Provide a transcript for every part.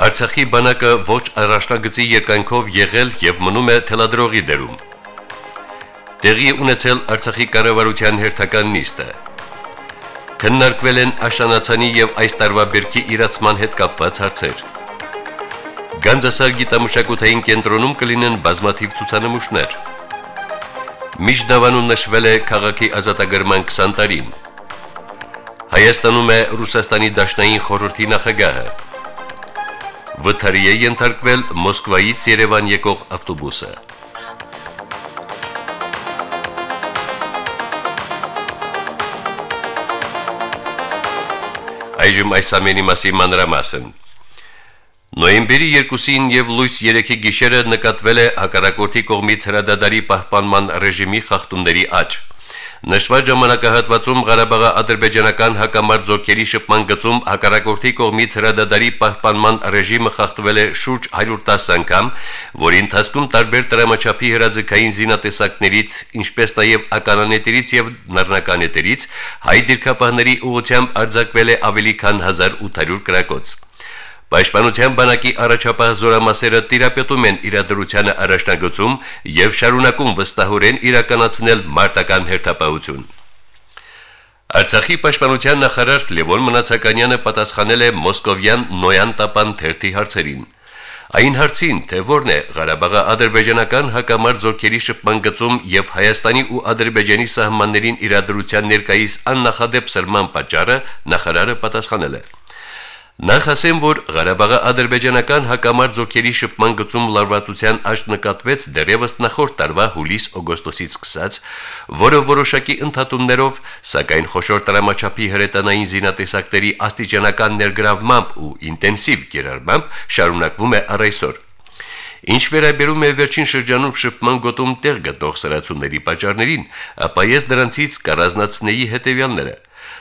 Արցախի բանակը ոչ առաջնագծի երկայնքով եղել եւ մնում է թելադրողի դերում։ Տեղի ունեցել Արցախի կառավարության հերթական նիստը։ Քննարկվել են աշնանացանի եւ այս տարվա բերքի իրացման հետ կապված հարցեր։ Գանձասար գիտամշակութային կենտրոնում կլինեն բազմաթիվ ցուցանմուշներ։ Միջդավանում նշվել է քաղաքի ազատագրման 20 տարին։ Հայաստանում է Ռուսաստանի Դաշնային խորհրդի նախագահը։ Վթարի է ենթարկվել Մոսկվայից Երևան եկող ավտոբուսը։ Այժմ այս ամենի մասին մանրամասն։ Նոյեմբերի 2-ին եւ լույս 3-ի գիշերը նկատվել է հակառակորդի կողմից հրադադարի պահպանման ռեժիմի խախտումների աճ։ Նշված ժամանակահատվածում Ղարաբաղի ադրբեջանական հակամարտ զորքերի շփման գծում հակառակորդի կողմից հրադադարի պահպանման ռեժիմը խախտվել է շուրջ 110 անգամ, որի ընթացքում տարբեր տրամաչափի հրաձգային զինատեսակներից, ինչպես նաև ականանետերից եւ նռնականետերից հայ դիրքապահների ուղությամբ արձակվել է ավելի քան 1800 գրակոց։ Պաշտպանության բանակի առաջապահ զորամասերը տիրապետում են իրադրությանը առաջնագծում եւ շարունակում վստահորեն իրականացնել մարտական հերթապահություն։ Արցախի պաշտպանության նախարար Լևոն Մնացականյանը պատասխանել է Մոսկովյան Նոյան տապան թերթի հարցերին։ Այն հարցին, թե որն է Ղարաբաղի ադրբեջանական հակամարտ զորքերի շփման գծում եւ Հայաստանի ու Ադրբեջանի սահմաններին իրադրության ներկայիս աննախադեպ սրման պատճառը, նախարարը պատասխանել է. Նախ ասեմ, որ Ղարաբաղի ադրբեջանական հակամարտ զորքերի շփման գծում լարվածության աճ նկատվեց դեռևս նախորդ տարվա հուլիս-օգոստոսից սկսած, որը որոշակի ընդհատումներով, սակայն խոշոր տրամաչափի հրետանային զինատեսակների աստիճանական ներգրավմամբ ու ինտենսիվ կիրառմամբ շարունակվում է առ այսօր։ Ինչ վերաբերում է վերջին շրջանում շփման գոտում տեղ գտնող սրացումների պատճառներին, ապա ես դրանցից կառանձնացնեի հետևյալները.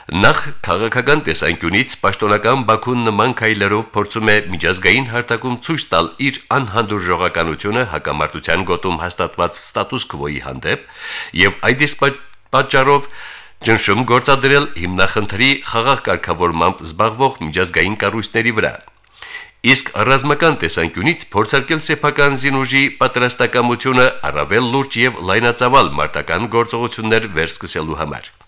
Նախ քաղաքական տեսանկյունից պաշտոնական Բաքուն նման քայլերով փորձում է միջազգային հարթակում ցույց տալ իր անհանդուրժողականությունը հակամարտության գոտում հաստատված ստատուս քվոյի հանդեպ եւ այդ իսկ պատճառով ճնշում գործադրել հիմնախնդրի խաղաղ կարգավորմամբ զբաղվող միջազգային կառույցների վրա։ Իսկ ռազմական տեսանկյունից փորձարկել սեփական զինուժի պատրաստակամությունը առավել լուրջ եւ լայնածավալ մարտական գործողություններ վերսկսելու համար։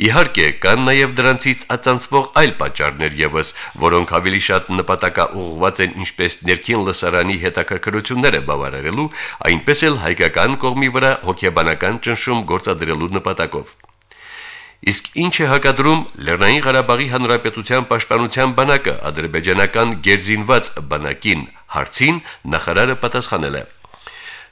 Իհարկե, կան նաև դրանցից ածանցվող այլ պատճառներ եւս, որոնք ավելի շատ նպատակաուղղված են ինչպես ներքին լսարանի հետաքրքրությունները բավարարելու, այնպես էլ հայկական կողմի վրա հոգեբանական ճնշում գործադրելու նպատակով։ Իսկ ինչ է հակադրում Լեռնային Ղարաբաղի Հանրապետության պաշտպանության բանակը ադրբեջանական գերզինված բանակին հարցին նախարարը պատասխանել է.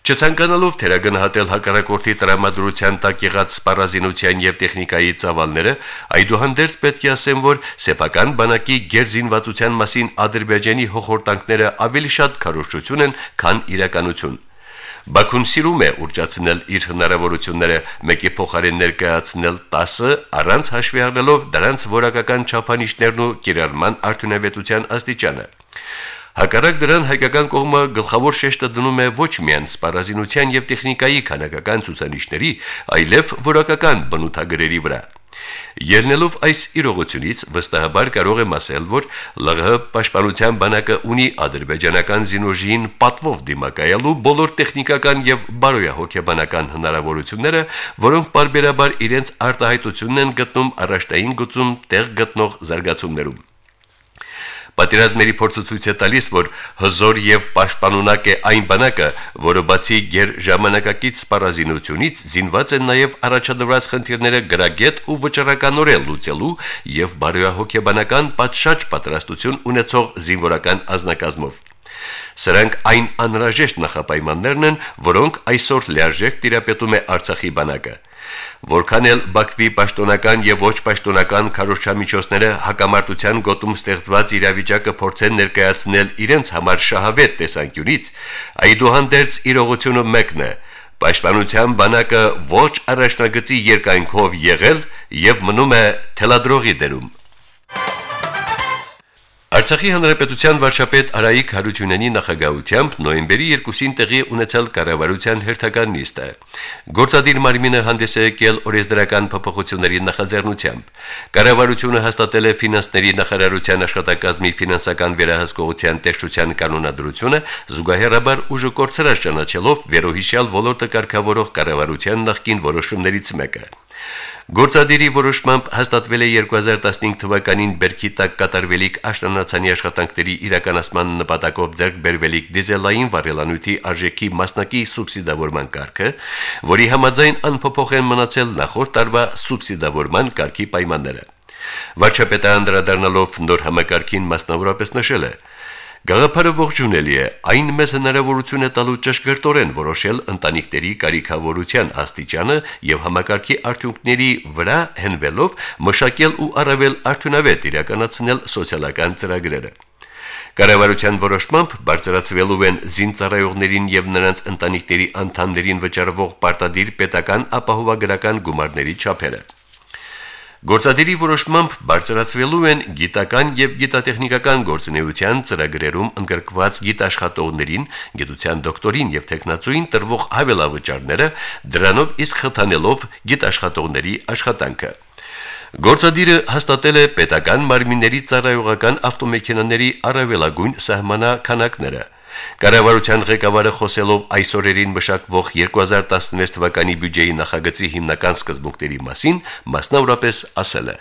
Չցանկանալով թերագնահատել հակառակորդի տրամադրության տակ եղած սպառազինության եւ տեխնիկայի ծավալները, այդուհանդերձ պետք է ասեմ, որ սեփական բանակի գերզինվածության մասին Ադրբեջանի հոխորտանքները ավելի շատ քարոշչություն են, քան իրականություն։ Բաքուն սիրում է ուրճացնել իր հնարավորությունները մեկի փոխարեն ներկայացնել 10-ը առանց հաշվի առնելով դրանց որակական չափանիշներն ու կիրառման արդյունավետության աստիճանը։ Հակառակ դրան հայկական կողմը գլխավոր շեշտը դնում է ոչ միայն սպառազինության եւ տեխնիկայի քանակական ցուցանիշների, այլև որակական բնութագրերի վրա։ Ելնելով այս իրողությունից վստահաբար կարող եմ ասել, որ ԼՂՀ պաշտպանության բանակը ունի ադրբեջանական զինուժին պատվով դիմակայելու բոլոր տեխնիկական եւ բարոյահոգեբանական հնարավորությունները, որոնք parberabar իրենց արտահայտությունն են գտնում առաջտային գծում տեղ գտնող զարգացումներում։ Պատերազմների փորձը ցույց է տալիս, որ հզոր եւ պաշտպանունակ է այն բանակը, որը բացի ģեր ժամանակակից սպառազինությունից զինված է նաեւ առաջադրված խնդիրները գրագետ ու վճռականորեն լուծելու եւ բարոյահոգեբանական պատշաճ պատրաստություն ունեցող զինվորական ազնագազմով։ Սրանք այն անհրաժեշտ նախապայմաններն են, որոնք այսօր լիարժեք տիրապետում է Արցախի բանակը։ Որքան էլ Բաքվի պաշտոնական եւ ոչ պաշտոնական քարոշչամիջոցները հակամարտության գոտում ստեղծված իրավիճակը փորձեն ներկայացնել իրենց համար շահավետ տեսանկյունից, այդուհանդերձ իրողությունը մեկն է. Պաշտպանության բանակը ոչ առաջնագծի երկայնքով եղել եւ մնում է թելադրողի դերում։ Արցախի հանրապետության վարչապետ Արայիկ Հարությունյանի նախագահությամբ նոյեմբերի 2-ին տեղի ունեցել կառավարության հերթական նիստը։ Գործադիր մարմինը հանդես է եկել օրեսդրական փոփոխությունների նախաձեռնությամբ։ Կառավարությունը հաստատել է ֆինանսների նախարարության աշխատակազմի ֆինանսական վերահսկողության տեսչության կանոնադրությունը, զուգահեռաբար ուժը կորցրած ճանաչելով վերոհիշյալ ոլորտը կարգավորող կառավարության նախկին որոշումներից մեկը։ Գործադիրի որոշմամբ հաստատվել է 2015 թվականին Բերքի տակ կատարվելիք աշնանացանի աշխատանքների իրականացման նպատակով ձեռք բերվելիք դիզելային վարելանյութի արժեքի մասնակի սուբսիդավորման կարգը, որի համաձայն անփոփոխ են մնացել նախորդ տարվա սուբսիդավորման կարգի պայմանները։ Վարչապետը անդրադառնալով նոր համակարգին մասնավորապես նշել է. Գաղափարը ողջունելի է, այն մեզ հնարավորություն է տալու ճշգրտորեն որոշել ընտանիքների կարիքավորության աստիճանը եւ համակարգի արդյունքների վրա հենվելով մշակել ու առավել արդյունավետ իրականացնել սոցիալական ծրագրերը։ Կառավարության որոշմամբ բարձրացվելու են զինծառայողներին եւ նրանց ընտանիքների անդամներին վճարվող պարտադիր պետական ապահովագրական գումարների չափերը։ Գործադիրի որոշմամբ բարձրացվելու են գիտական եւ գիտատեխնիկական գործունեության ծրագրերում ընդգրկված գիտաշխատողներին, գիտության դոկտորին եւ տեխնացուին տրվող հավելավճարները, դրանով իսկ խթանելով գիտաշխատողների աշխատանքը։ Գործադիրը հաստատել է պետական մարմինների ծառայողական ավտոմեքենաների առավելագույն սահմանականակները։ Կառավարության ղեկավարը խոսելով այսօրերին մշակվող 2016 թվականի բյուջեի նախագծի հիմնական սկզբունքների մասին, մասնավորապես ասել է.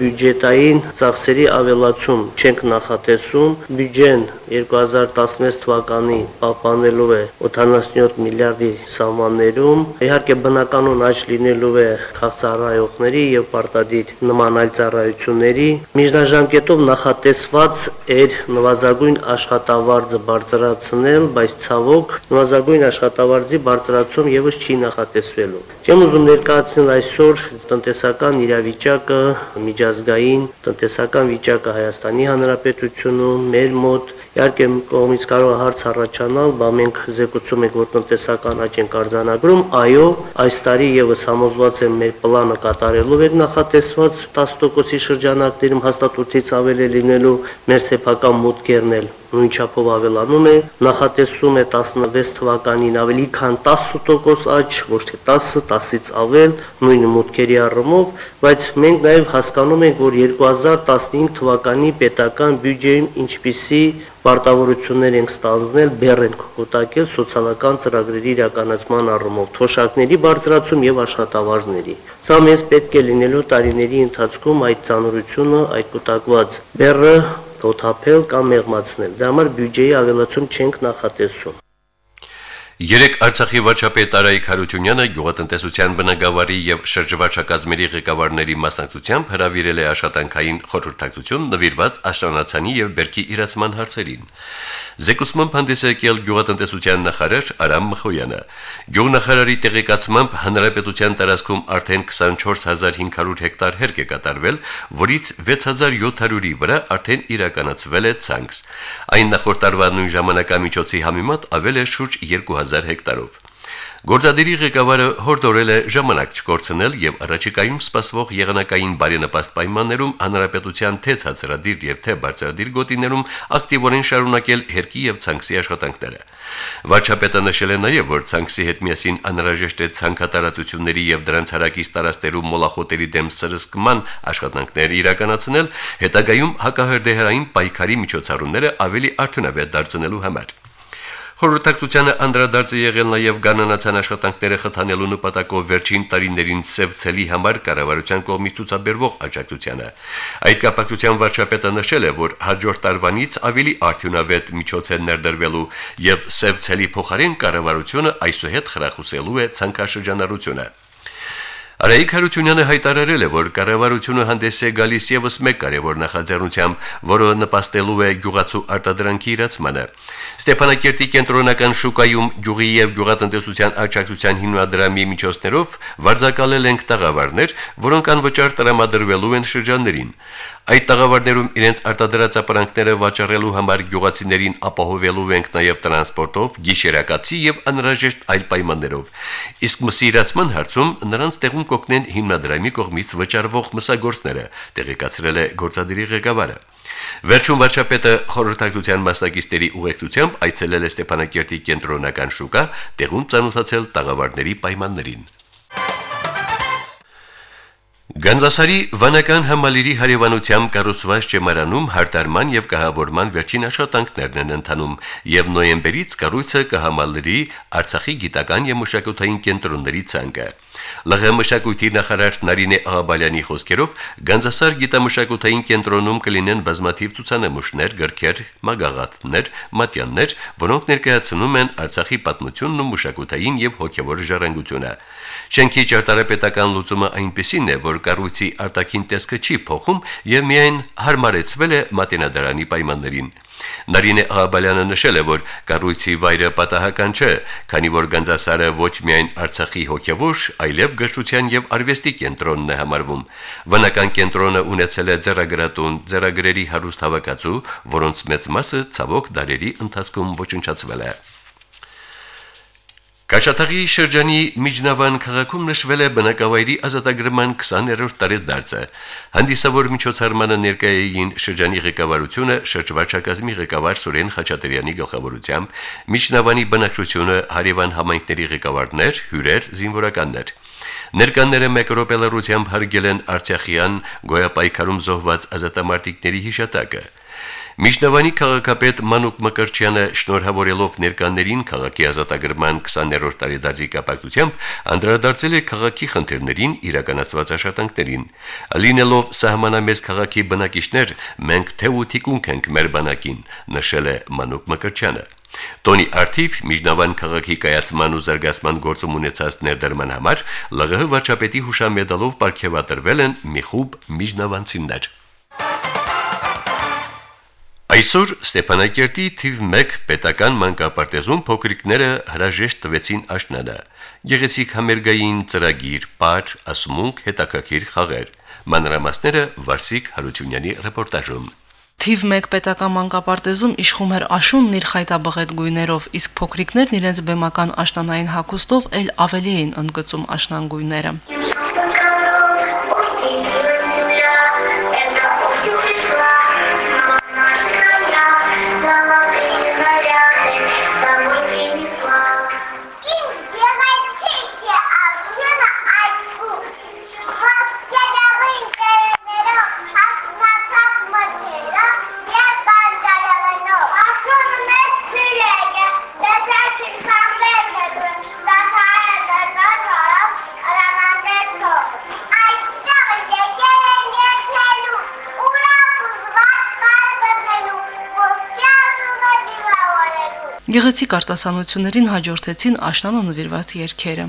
Բյուջետային ծախսերի ավելացում չենք նախատեսում։ Բյուջեն 2016 թվականի պահպանելու է 87 միլիարդի սահմաններում։ Իհարկե բնականon աճ լինելու է քաղցարայողների եւ պարտադիր նման այլ ծառայությունների։ Միջնաժամկետով նախատեսված էր նվազագույն աշխատավարձը բարձրացնել, բայց ցավոք նվազագույն աշխատավարձի բարձրացում եւս չի նախատեսվելու։ Չեմ ուզում ներկայացնել այսօր տնտեսական իրավիճակը միջազգային տնտեսական վիճակը Հայաստանի Հանրապետությունում, մեր մոտ Իհարկե կողմից կարող հարց առաջանալ, բա մենք զեկուցում ենք, որ տնտեսական աճ ենք արձանագրում, այո, այս տարի եւս համոզված եմ մեր պլանը կատարելով էր նախատեսված 10%-ի շրջանակներում հաստատությունից ավելի լինելու մեր սեփական մուտքերն էլ նույն չափով ավելանում է, նախատեսում է 16 թվականին ավելի քան 10% աճ, ոչ թե 10, 10-ից ավել նույն մուտքերի առումով, բայց մենք նաև հասկանում ենք, որ 2015 թվականի պետական բյուջեում ինչպիսի պարտավորություններ ենք ստանձնել, բեռ ենք կուտակել սոցիալական ծրագրերի իրականացման առումով, թոշակների բարձրացում եւ աշխատավարձների։ Սա մեզ պետք է լինելու տարիների ընթացքում այդ ծանրությունը, այդ կուտակված բեռը թոթափել կամ մեղմացնել։ Դա համար բյուջեի ավելացում չենք նախատեսում։ Երեք Արցախի վարչապետ Արայիկ Հարությունյանը գյուղատնտեսության բնագավառի եւ շրջվարչակազմերի ղեկավարների մասնակցությամբ հրավիրել է աշխատանքային խորհրդակցություն նվիրված աշնանացանի եւ բերքի իրացման հարցերին։ Զեկուսմամբ հանդես եկել գյուղատնտեսության նախարար Արամ Մխոյանը։ Գյուղնախարարի տեղեկացմամբ հանրապետության տարածքում արդեն 24500 հեկտար հերկ է կատարվել, որից 6700-ի վրա արդեն իրականացվել է ցանքս։ Այն նախորդ տարվա նույն ժամանակամիջոցի համեմատ ավել է շուրջ 2000 հեկտարով։ Գործադիրի ղեկավարը հորդորել է ժամանակ չկորցնել եւ առաջիկայում սպասվող եղանակային բարենպաստ պայմաններում հանրապետության թե ցածրադիր եւ թե բարձրադիր գոտիներում ակտիվորեն շարունակել հերկի եւ ցանքսի աշխատանքները։ Վարչապետը նշել է նաեւ, որ ցանքսի հետ միասին անհրաժեշտ է ցանկատարածությունների եւ դրանց հարակից տարածքներում մոլախոտերի դեմ սրսկման աշխատանքներ իրականացնել, հետագայում հակահրդեհային պայքարի միջոցառումները ավելի արդյունավետ դարձնելու համար։ Խորհրդակցությանը անդրադարձ է եղել նաև գանանացան աշխատանքները խթանելու նպատակով վերջին տարիներին սևցելի համար կառավարության կողմից ցուցաբերվող աջակցությանը։ Այդ կապակցությամբ վարչապետը նշել է, որ հաջորդ տարվանից ավելի արդյունավետ միջոց է ներդրվելու եւ սևցելի փոխարեն կառավարությունը այսուհետ խրախուսելու է ցանկաշրջանառությունը։ Արայիկ Հարությունյանը հայտարարել է, որ կառավարությունը հանդես է գալիս եւս մեկ կարևոր նախաձեռնությամբ, որը նպաստելու է գյուղացու արտադրանքի իրացմանը։ Ստեփանակերտի կենտրոնական շուկայում գյուղի եւ գյուղատնտեսության աջակցության հիմնադրամի միջոցներով վարձակալել ենք տաղավարներ, որոնք անվճար տրամադրվելու են շրջաններին։ Այդ տաղավարներում իրենց արտադրած ապրանքները վաճառելու համար գյուղացիներին ապահովելու ենք նաև տրանսպորտով, գիշերակացի եւ անհրաժեշտ այլ պայմաններով։ Իսկ մսիրացման հարցում նրանց տեղում կօգնեն հիմնադրամի կողմից վճարվող մսագործները, տեղեկացրել է գործադիրի ղեկավարը։ Վերջում վարչապետը խորհրդակցության մասնակիցների ուղեկցությամբ այցելել է Ստեփանակերտի կենտրոնական շուկա, տեղում ցանոթացել տաղավարների պայմաններին։ Գանձասարի վանական համալիրի հարևանությամբ կառուցված ճեմարանում հարտարման եւ կահավորման վերջին աշխատանքներն են ընթանում եւ նոյեմբերից կառույցը կհամալրի Արցախի գիտական եւ մշակութային կենտրոնների ցանկը։ ԼՂ մշակույթի նախարար Նարինե Աղաբալյանի խոսքերով Գանձասար գիտամշակութային կենտրոնում կլինեն բազմաթիվ ցուցանմուշներ, գրքեր, մագաղաթներ, մատյաններ, որոնք ներկայացնում են Արցախի պատմությունն ու մշակութային եւ հոգեվոր ժառանգությունը։ Շենքի ճարտարապետական լուծումը այնպեսին է, որ կառույցի արտաքին տեսքը չի փոխում եւ միայն հարմարեցվել է մատենադարանի պայմաններին։ Նարինե Աղաբալյանը նշել է, որ կառույցի վայրը պատահական չէ, քանի որ Գանձասարը ոչ միայն Արցախի հոգևոր, այլև գրչության եւ արվեստի կենտրոնն է համարվում։ Վնական կենտրոնը ունեցել է ձեռագրատուն, ձեռագրերի հարուստ հավաքածու, որոնց մեծ մասը ցավոք դարերի ընթացքում ոչնչացվել է։ Կաշաթաղի շրջանի Միջնավան քաղաքում նշվել է բնակավայրի ազատագրման 20-րդ տարեդարձը։ Հանդիսավոր միջոցառմանը ներկայային շրջանի ղեկավարությունը շրջվարչակազմի ղեկավար Սուրեն Խաչատրյանի գլխավորությամբ, Միջնավանի բնակչությունը հարևան համայնքների ղեկավարներ, հյուրեր, զինվորականներ։ Ներկանները մեկ րոպելառությամբ հարգել են Արցախյան գոյապայքարում զոհված ազատամարտիկների հիշատակը։ Միջնավանի քաղաքապետ Մանուկ Մկրչյանը շնորհավորելով ներկաներին քաղաքի ազատագրման 20-րդ տարեդարձի կապակցությամբ անդրադարձել է քաղաքի խնդիրներին իրականացված աշխատանքներին։ Լինելով սահմանամեզ քաղաքի բնակիչներ, մենք թե ու թիկունք ենք մեր բանակին, նշել է Մանուկ Մկրչյանը։ Տոնի Արթիվ Միջնավան քաղաքի կայացման ու զարգացման գործում ունեցած ներդրման համար ԼՂՀ վարչապետի հուշամեդալով ապարգևատրվել են մի խումբ միջնավանցիներ։ Այսօր Ստեփանակերտի թիվ 1 պետական մանկապարտեզում փոքրիկները հրաժեշտ տվեցին աշնանը։ Գեղեցիկ համերգային ծրագիր, պար, ասմունք, հետաքրքիր խաղեր։ Մանրամասները Վարսիկ Հարությունյանի ռեպորտաժում։ Թիվ 1 պետական մանկապարտեզում իշխում էր աշունն իր խայտաբղետ գույներով, իսկ փոքրիկներն իրենց բեմական աշնանային հագուստով ել ավելի էին ընդգծում աշնան գույները։ Գեղեցիկ արտասանություններին հաջորդեցին աշնանը նվիրված երգերը։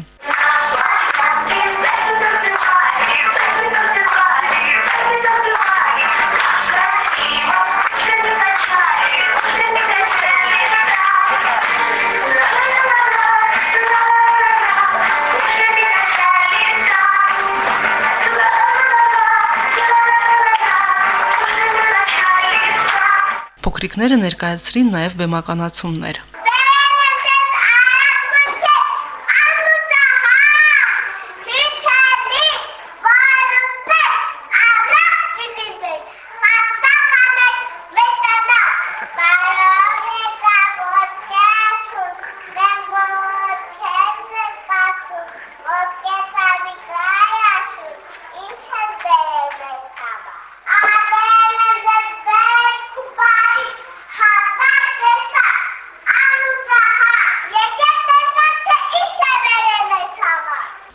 Փոքրիկները ներկայացրին նաև բեմականացումներ։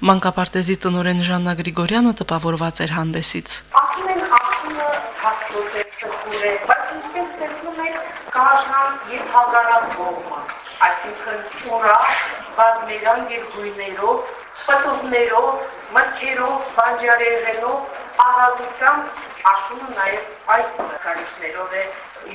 Մանկապարտեզի տնօրեն Ժաննա Գրիգորյանը տպավորված էր հանդեսից։ Ասում են աղբյուրը հաստատ է ճխուր է, բայց ինքնին տեսնում եք կաժան եւ հագարակ կողմը, այսինքն ուրա բազմերան եւ գույներով պտուղներով, մտքերով, բանջարեղենով, աղաղությամբ աշունը նաև այս նկարիչներով է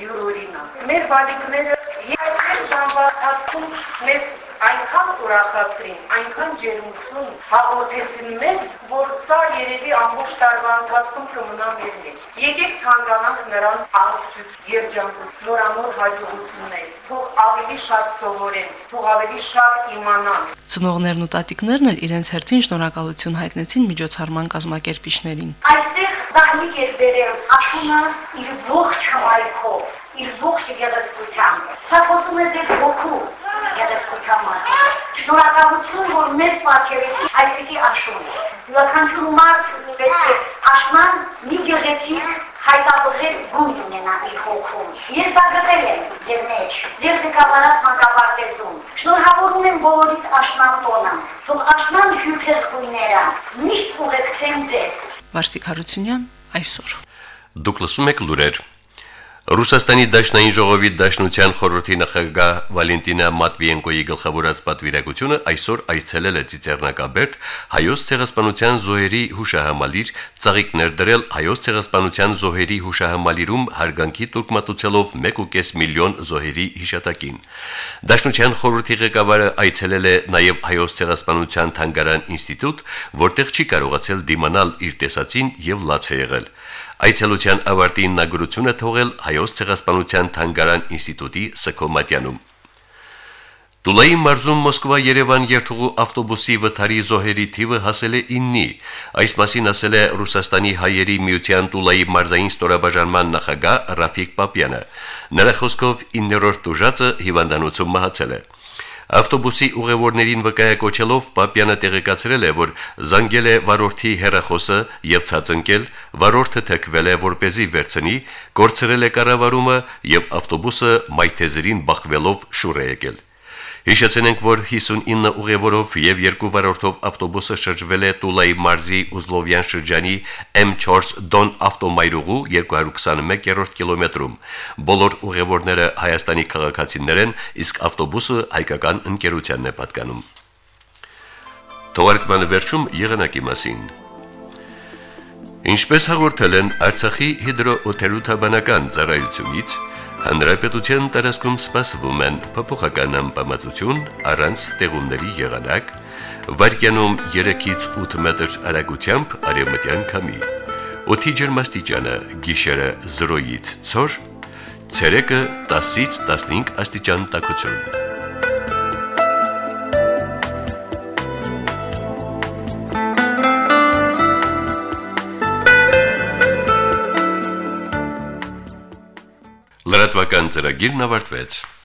յուրօրինակ։ Մեր բալիկները երկու ժամվա ընթացքում մեզ այնքան ուրախացրին, այնքան ջերմություն հաղորդեցին մեզ, որ սա երևի ամբողջ տարվա ընթացքում կմնա մեր մեջ։ Եկեք ցանկանանք նրանց աղջիկ, երջանկություն, նորանոր հաջողություններ, թող ավելի շատ սովորեն, թող ավելի շատ իմանան։ Ծնողներն ու տատիկներն էլ իրենց հերթին շնորհակալություն հայտնեցին միջոցառման կազմակերպիչներին։ Այստեղ դահլիկ էր բերել աշունը իր ողջ համայնքով, իր ողջ գեղեցկությամբ։ Սա խոսում է ձեր ոգու գեղեցկության մասին։ Շնորհակալություն, որ մեզ պատկերեցի այսպիսի աշուն։ Յուրաքանչյուր մարդ պետք է աշման մի գեղեցիկ հայտարարել գույն ունենա իր հոգում։ Ես դա գտել եմ ձեր մեջ, ձեր ղեկավարած մանկապարտեզում։ Շնորհավորում եմ բոլորիդ աշման տոնը։ Թող աշման հյութեր գույները միշտ ուղեկցեն ձեզ։ Վարսիկ Հարությունյան այսօր։ Դուք լսում եք լուրեր։ Ռուսաստանի Դաշնային ժողովի Դաշնության խորհրդի նախագահ Վալենտինա Մատվիենկոյի գլխավորած պատվիրակությունը այսօր այցելել է Ծիծեռնակաբերդ հայոց ցեղասպանության զոհերի հուշահամալիր ծաղիկներ դրել հայոց ցեղասպանության զոհերի հուշահամալիրում հարգանքի տուրք մատուցելով 1.5 միլիոն զոհերի հիշատակին։ Դաշնության խորհրդի ղեկավարը այցելել է նաև հայոց ցեղասպանության թանգարան ինստիտուտ, որտեղ չի կարողացել դիմանալ իր տեսածին եւ լաց է եղել։ Այցելության ավարտի իննագրությունը թողել հայոց ցեղասպանության թանգարան ինստիտուտի Սքոմատյանում։ Տուլայի մարզում Մոսկվա-Երևան երթուղու ավտոբուսի վթարի զոհերի թիվը հասել է 9-ի։ Այս մասին ասել է Ռուսաստանի հայերի միության Տուլայի մարզային ստորաբաժանման նախագահ Ռաֆիկ Պապյանը։ Նրա խոսքով 9-րդ տուժածը հիվանդանոցում մահացել է։ Ավտոբուսի ուղևորներին վկայակոչելով Պապյանը տեղեկացրել է, որ զանգել է վարորդի հերախոսը եւ ցածընկել, վարորդը թեքվել է, որ เป զի վերցնի, կորցրել է կառավարումը եւ ավտոբուսը մայթեզերին բախվելով շուռ է եկել։ Հիշեցնենք, որ 59 ուղևորով եւ երկու վարորդով ավտոբուսը շրջվել է Տուլայի մարզի Ուզլովյան շրջանի M4 Դոն ավտոմայրուղու 221-րդ կիլոմետրում։ Բոլոր ուղևորները Հայաստանի քաղաքացիներ են, իսկ ավտոբուսը հայկական ընկերությանն է պատկանում։ Թողարկման վերջում եղանակի մասին։ Ինչպես հաղորդել են Արցախի հիդրոօթերոթաբանական ծառայությունից, Հանրապետության տարածքում սպասվում են փոփոխական ամպամածություն առանց տեղումների եղանակ, վարկյանում 3-ից 8 մետր արագությամբ արևմտյան քամի։ Օդի ջերմաստիճանը՝ գիշերը 0-ից 4, ցերեկը 10-ից 15 աստիճան տաքություն։ Լրատվական ծրագիրն ավարտվեց։